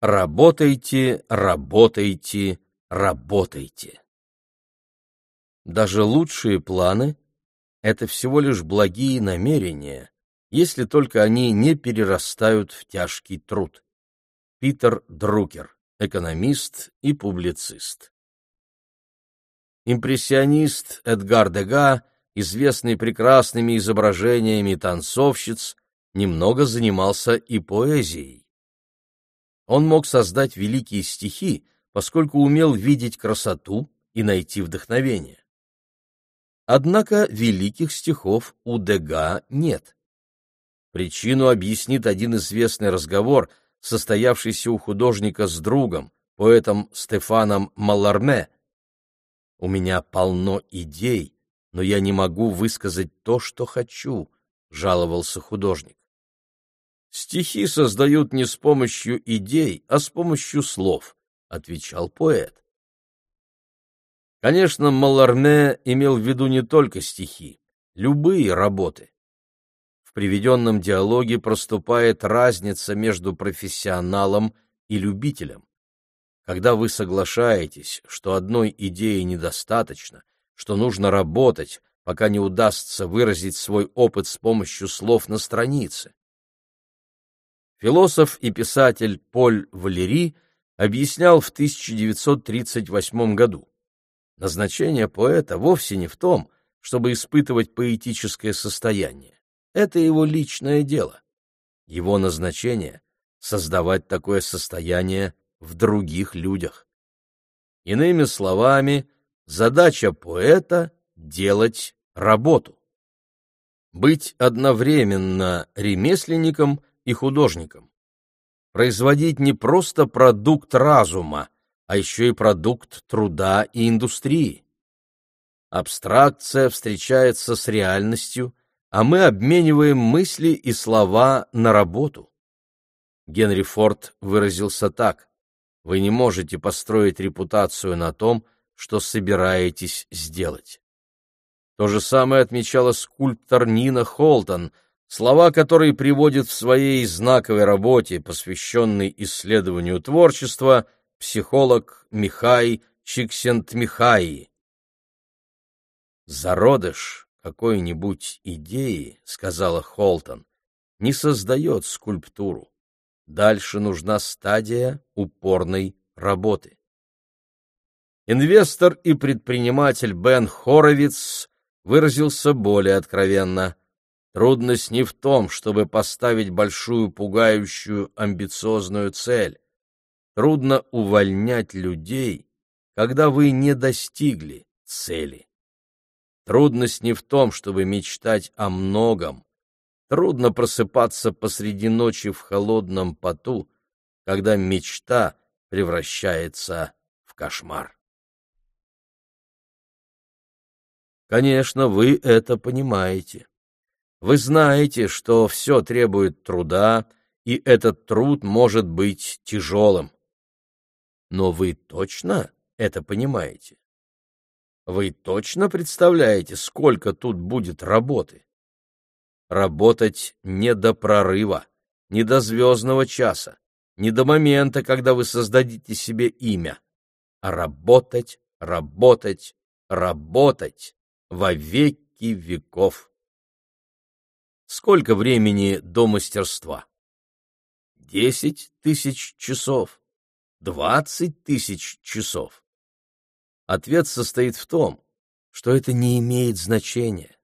Работайте, работайте, работайте. Даже лучшие планы — это всего лишь благие намерения, если только они не перерастают в тяжкий труд. Питер Друкер, экономист и публицист. Импрессионист Эдгар Дега, известный прекрасными изображениями танцовщиц, немного занимался и поэзией. Он мог создать великие стихи, поскольку умел видеть красоту и найти вдохновение. Однако великих стихов у Дега нет. Причину объяснит один известный разговор, состоявшийся у художника с другом, поэтом Стефаном Маларме. «У меня полно идей, но я не могу высказать то, что хочу», — жаловался художник. «Стихи создают не с помощью идей, а с помощью слов», — отвечал поэт. Конечно, Маларме имел в виду не только стихи, любые работы. В приведенном диалоге проступает разница между профессионалом и любителем. Когда вы соглашаетесь, что одной идеи недостаточно, что нужно работать, пока не удастся выразить свой опыт с помощью слов на странице. Философ и писатель Поль Валери объяснял в 1938 году. Назначение поэта вовсе не в том, чтобы испытывать поэтическое состояние. Это его личное дело. Его назначение — создавать такое состояние в других людях. Иными словами, задача поэта — делать работу. Быть одновременно ремесленником и художником. Производить не просто продукт разума, а еще и продукт труда и индустрии. Абстракция встречается с реальностью, а мы обмениваем мысли и слова на работу. Генри Форд выразился так: вы не можете построить репутацию на том, что собираетесь сделать. То же самое отмечала скульптор Нина Холтон, слова которой приводит в своей знаковой работе, посвященной исследованию творчества, психолог Михай Чиксент-Михаи. Зародыш какой-нибудь идеи, сказала Холтон, не создает скульптуру. Дальше нужна стадия упорной работы. Инвестор и предприниматель Бен Хоровиц выразился более откровенно. Трудность не в том, чтобы поставить большую пугающую амбициозную цель. Трудно увольнять людей, когда вы не достигли цели. Трудность не в том, чтобы мечтать о многом. Трудно просыпаться посреди ночи в холодном поту, когда мечта превращается в кошмар. Конечно, вы это понимаете. Вы знаете, что все требует труда, и этот труд может быть тяжелым. Но вы точно это понимаете? Вы точно представляете, сколько тут будет работы? Работать не до прорыва, не до звездного часа, не до момента, когда вы создадите себе имя, а работать, работать, работать во веки веков. Сколько времени до мастерства? Десять тысяч часов, двадцать тысяч часов. Ответ состоит в том, что это не имеет значения.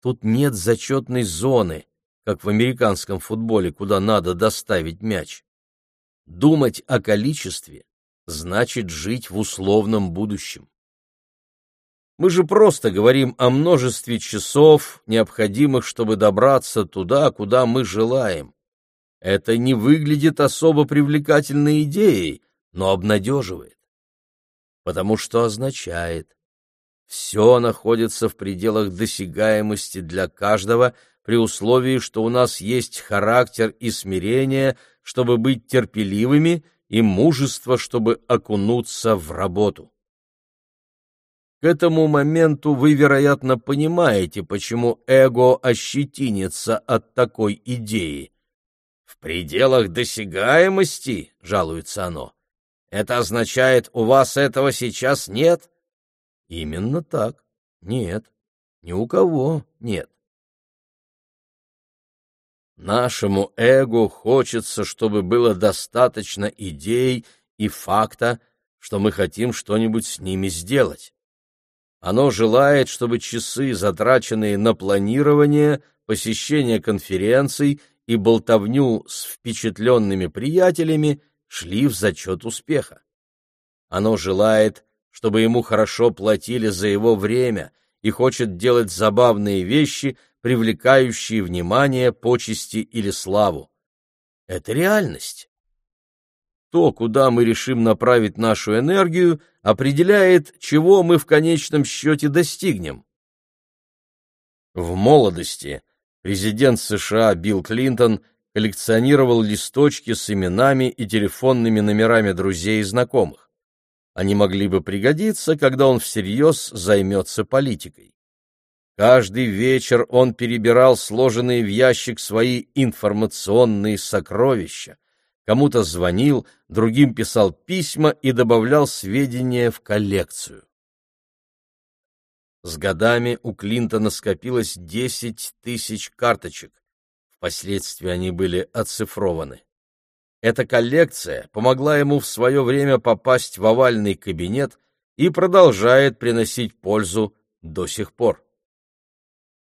Тут нет зачетной зоны, как в американском футболе, куда надо доставить мяч. Думать о количестве значит жить в условном будущем. Мы же просто говорим о множестве часов, необходимых, чтобы добраться туда, куда мы желаем. Это не выглядит особо привлекательной идеей, но обнадеживает потому что означает все находится в пределах досягаемости для каждого при условии, что у нас есть характер и смирение, чтобы быть терпеливыми, и мужество, чтобы окунуться в работу. Этому моменту вы, вероятно, понимаете, почему эго ощетинится от такой идеи. В пределах досягаемости, жалуется оно. Это означает, у вас этого сейчас нет? Именно так. Нет. Ни у кого нет. Нашему эго хочется, чтобы было достаточно идей и факта, что мы хотим что-нибудь с ними сделать. Оно желает, чтобы часы, затраченные на планирование, посещение конференций и болтовню с впечатленными приятелями, шли в зачет успеха. Оно желает, чтобы ему хорошо платили за его время и хочет делать забавные вещи, привлекающие внимание, почести или славу. Это реальность. То, куда мы решим направить нашу энергию, определяет, чего мы в конечном счете достигнем. В молодости президент США Билл Клинтон коллекционировал листочки с именами и телефонными номерами друзей и знакомых. Они могли бы пригодиться, когда он всерьез займется политикой. Каждый вечер он перебирал сложенные в ящик свои информационные сокровища, кому-то звонил, другим писал письма и добавлял сведения в коллекцию. С годами у Клинтона скопилось 10 тысяч карточек. Впоследствии они были оцифрованы. Эта коллекция помогла ему в свое время попасть в овальный кабинет и продолжает приносить пользу до сих пор.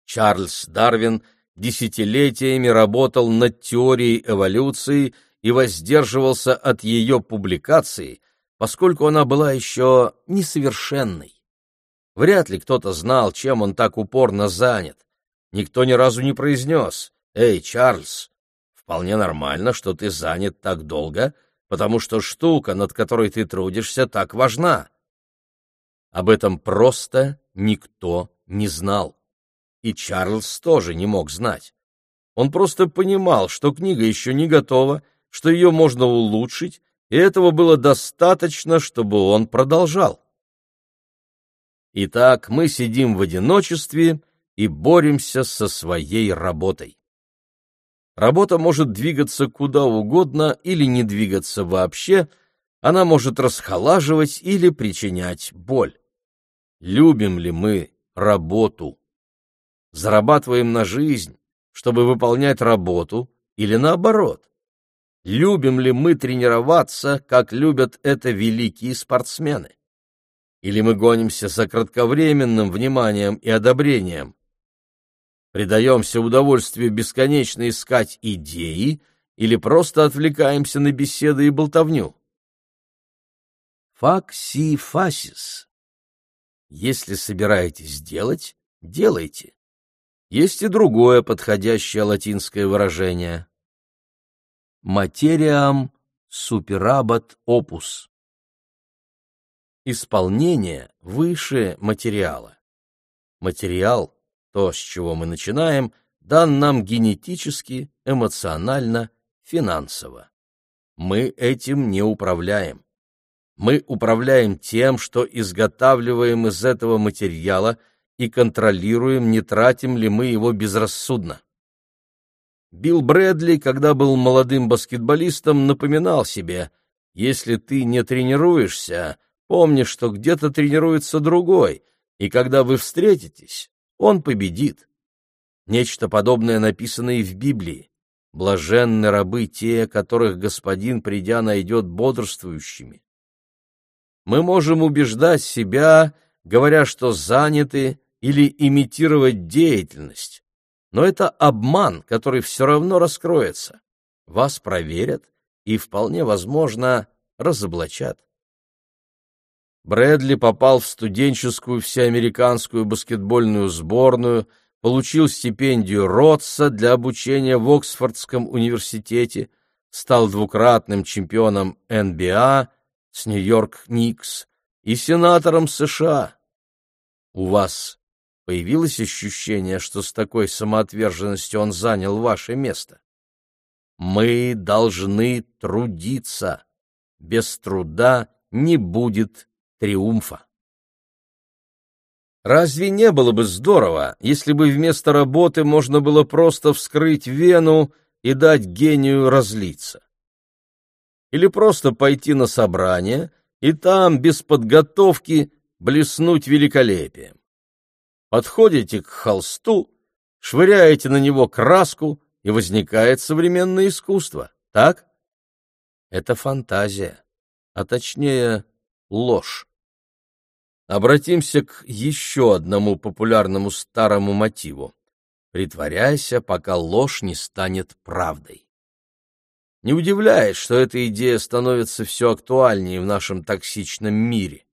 Чарльз Дарвин десятилетиями работал над теорией эволюции и воздерживался от ее публикации, поскольку она была еще несовершенной. Вряд ли кто-то знал, чем он так упорно занят. Никто ни разу не произнес «Эй, Чарльз, вполне нормально, что ты занят так долго, потому что штука, над которой ты трудишься, так важна». Об этом просто никто не знал и Чарльз тоже не мог знать. Он просто понимал, что книга еще не готова, что ее можно улучшить, и этого было достаточно, чтобы он продолжал. Итак, мы сидим в одиночестве и боремся со своей работой. Работа может двигаться куда угодно или не двигаться вообще, она может расхолаживать или причинять боль. Любим ли мы работу? зарабатываем на жизнь, чтобы выполнять работу, или наоборот? Любим ли мы тренироваться, как любят это великие спортсмены? Или мы гонимся за кратковременным вниманием и одобрением? Предаемся удовольствию бесконечно искать идеи или просто отвлекаемся на беседы и болтовню? Факси фасис. Если собираетесь делать, делайте. Есть и другое подходящее латинское выражение. Материам суперабат опус. Исполнение выше материала. Материал, то, с чего мы начинаем, дан нам генетически, эмоционально, финансово. Мы этим не управляем. Мы управляем тем, что изготавливаем из этого материала – и контролируем, не тратим ли мы его безрассудно. Билл Брэдли, когда был молодым баскетболистом, напоминал себе, если ты не тренируешься, помни, что где-то тренируется другой, и когда вы встретитесь, он победит. Нечто подобное написано и в Библии. Блаженны рабы те, которых Господин, придя, найдет бодрствующими. Мы можем убеждать себя, говоря, что заняты, или имитировать деятельность. Но это обман, который все равно раскроется. Вас проверят и, вполне возможно, разоблачат. Брэдли попал в студенческую всеамериканскую баскетбольную сборную, получил стипендию Ротса для обучения в Оксфордском университете, стал двукратным чемпионом НБА с Нью-Йорк Никс и сенатором США. У вас Появилось ощущение, что с такой самоотверженностью он занял ваше место. Мы должны трудиться. Без труда не будет триумфа. Разве не было бы здорово, если бы вместо работы можно было просто вскрыть вену, и дать гению разлиться. Или просто пойти на собрание и там, без подготовки, блеснуть великолепием. Подходите к холсту, швыряете на него краску, и возникает современное искусство, так? Это фантазия, а точнее ложь. Обратимся к еще одному популярному старому мотиву. Притворяйся, пока ложь не станет правдой. Не удивляет, что эта идея становится все актуальнее в нашем токсичном мире.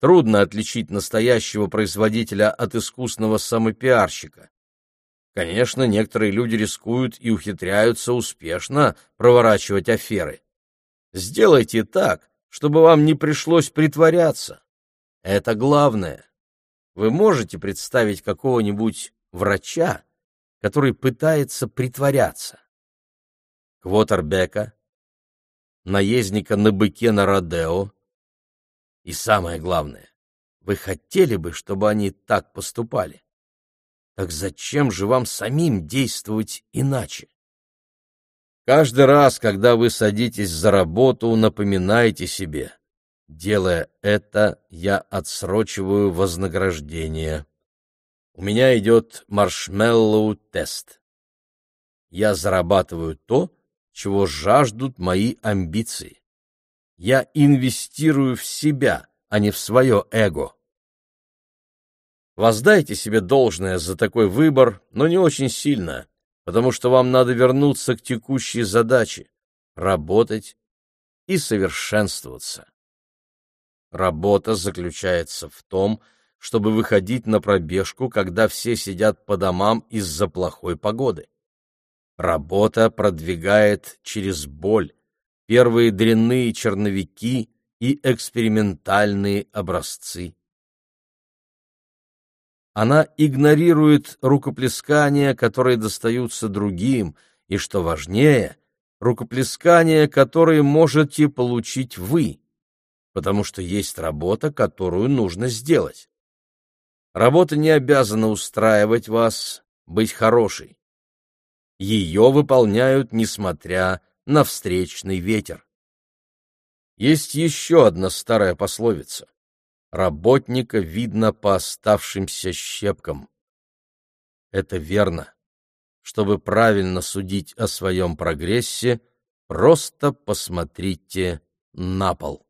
Трудно отличить настоящего производителя от искусного самопиарщика. Конечно, некоторые люди рискуют и ухитряются успешно проворачивать аферы. Сделайте так, чтобы вам не пришлось притворяться. Это главное. Вы можете представить какого-нибудь врача, который пытается притворяться. Квотербека, наездника на быке на Родео. И самое главное, вы хотели бы, чтобы они так поступали? Так зачем же вам самим действовать иначе? Каждый раз, когда вы садитесь за работу, напоминайте себе, делая это, я отсрочиваю вознаграждение. У меня идет маршмеллоу-тест. Я зарабатываю то, чего жаждут мои амбиции. Я инвестирую в себя, а не в свое эго. Воздайте себе должное за такой выбор, но не очень сильно, потому что вам надо вернуться к текущей задаче — работать и совершенствоваться. Работа заключается в том, чтобы выходить на пробежку, когда все сидят по домам из-за плохой погоды. Работа продвигает через боль, первые дрянные черновики и экспериментальные образцы. Она игнорирует рукоплескания, которые достаются другим, и, что важнее, рукоплескания, которые можете получить вы, потому что есть работа, которую нужно сделать. Работа не обязана устраивать вас, быть хорошей. Ее выполняют, несмотря на встречный ветер. Есть еще одна старая пословица работника видно по оставшимся щепкам. Это верно. Чтобы правильно судить о своем прогрессе, просто посмотрите на пол.